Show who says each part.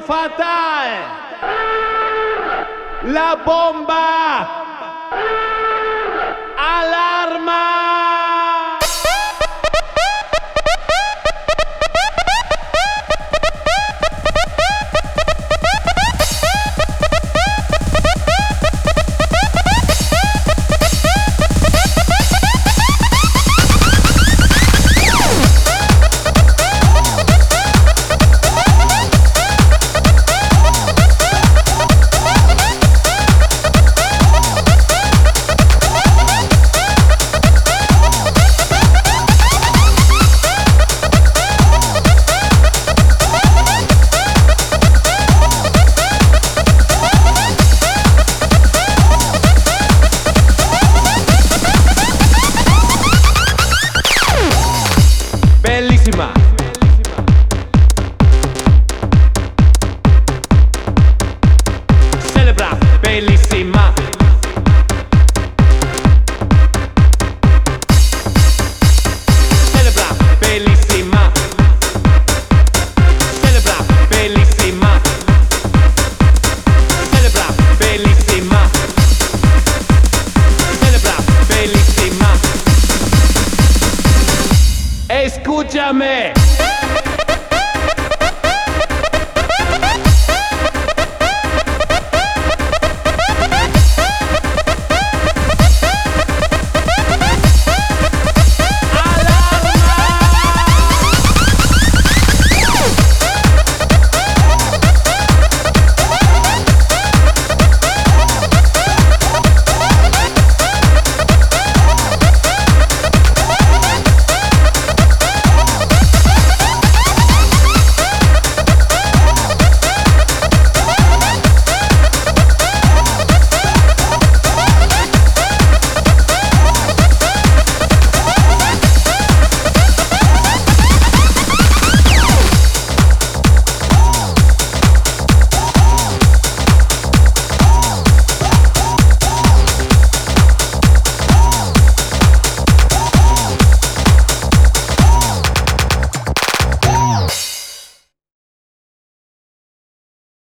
Speaker 1: fatal. La bomba. Alarma. escúchame.